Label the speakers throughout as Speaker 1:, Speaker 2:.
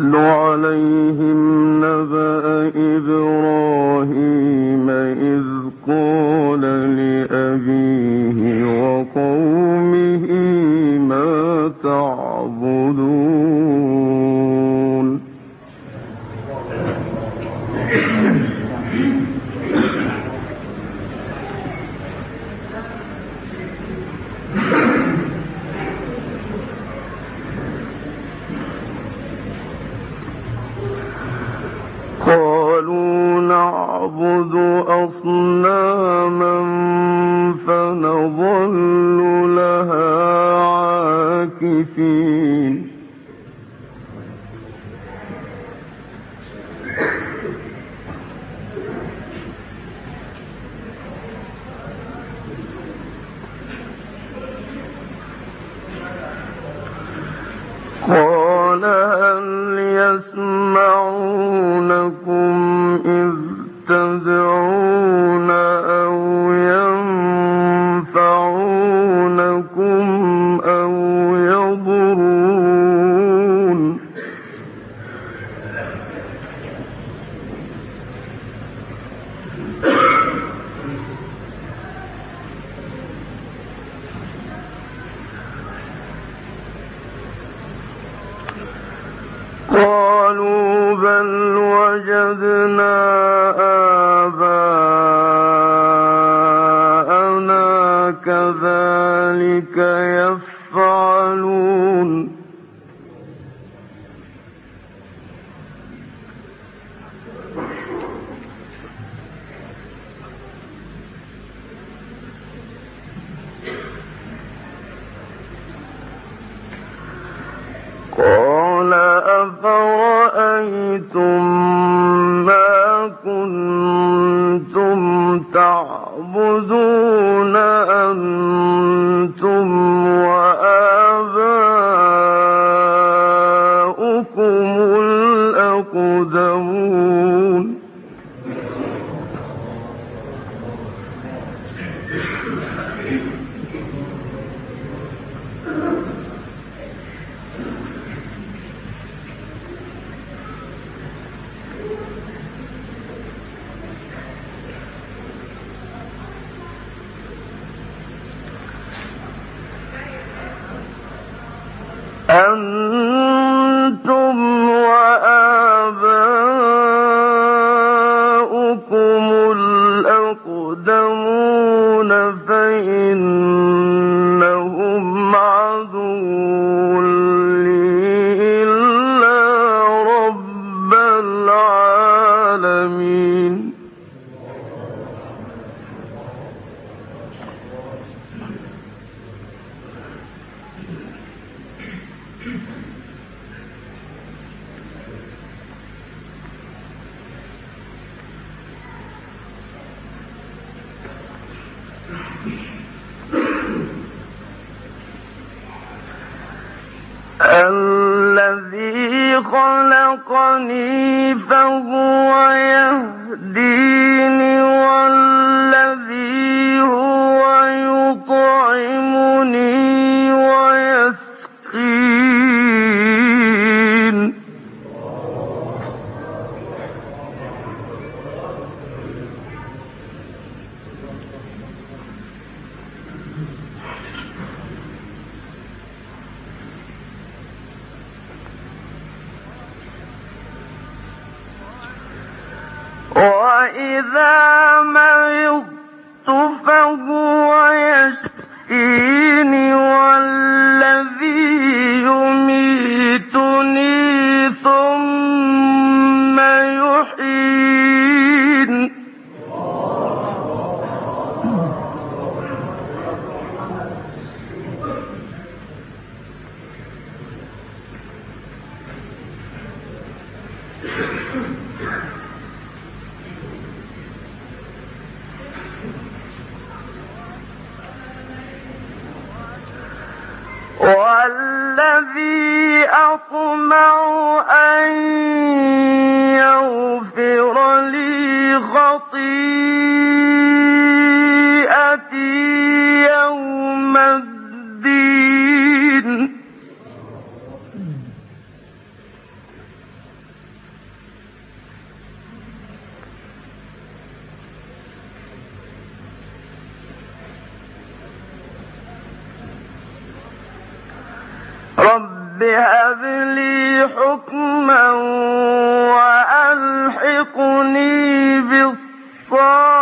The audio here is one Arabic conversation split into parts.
Speaker 1: واتل عليهم فنظل لها عاكفين. قال هل يسمعونكم أفرأيتم ما كنتم تعبدون أنتم وآباؤكم الذي خلقني فهو يهديني وإذا مرضت فهو والذي أطمع أن رب لي حكما وألحقني بالصالحين.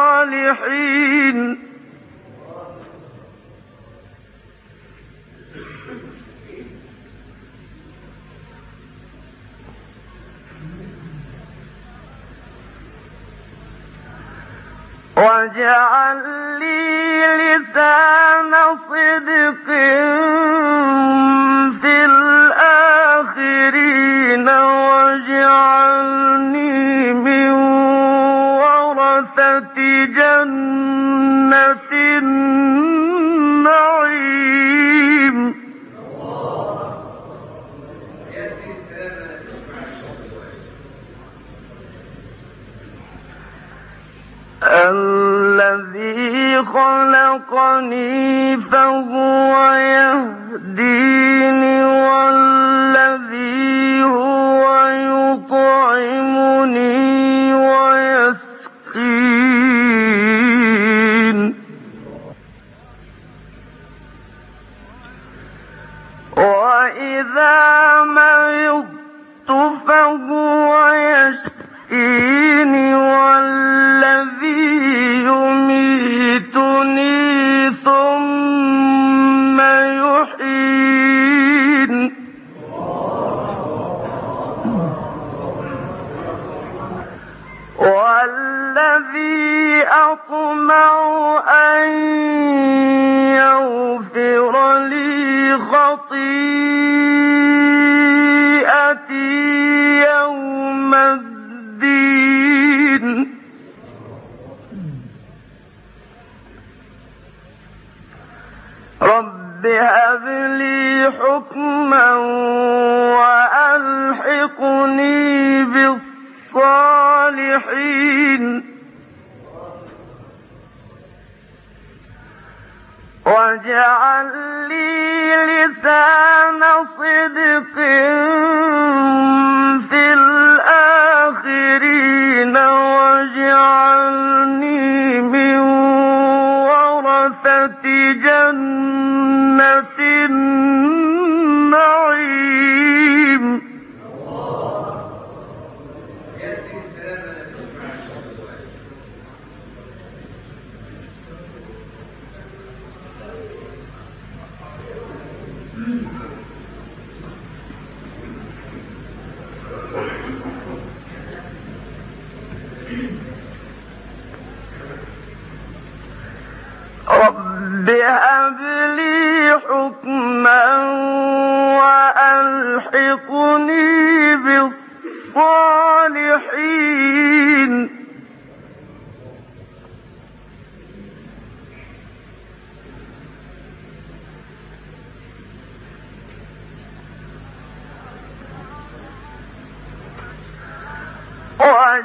Speaker 1: واجعل لي لسان صدق والذي أطمع أن يغفر لي خطيئتي يوم الدين. رب هب لي حكما وألحقني بالصالحين واجعل لي لسان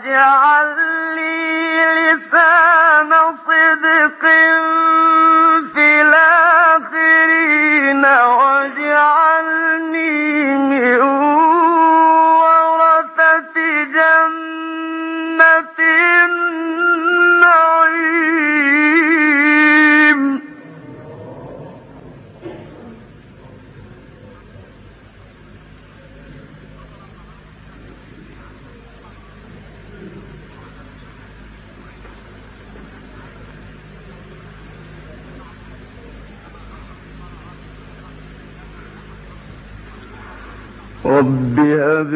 Speaker 1: واجعل رب هب